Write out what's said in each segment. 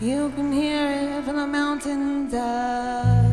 You can hear it from the mountain top.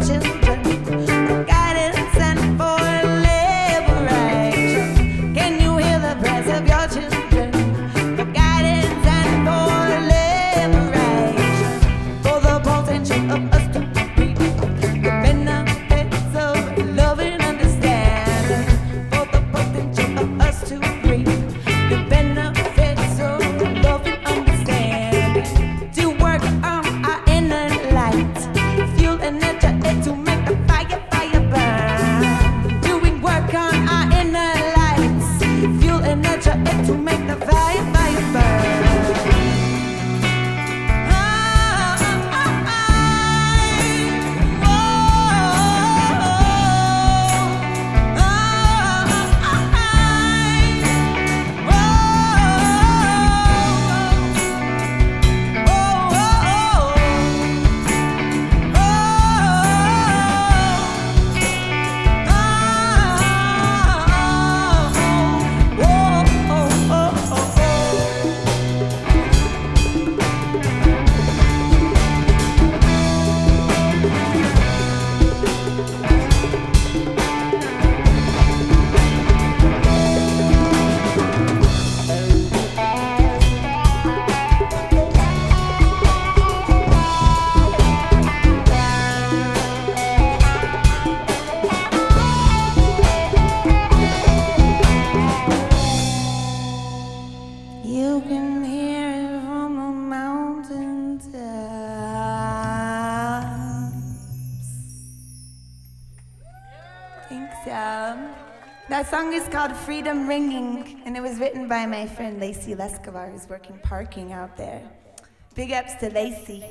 children That song is called Freedom Ringing, and it was written by my friend Lacey Lescavar, who's working parking out there. Big ups to Lacey.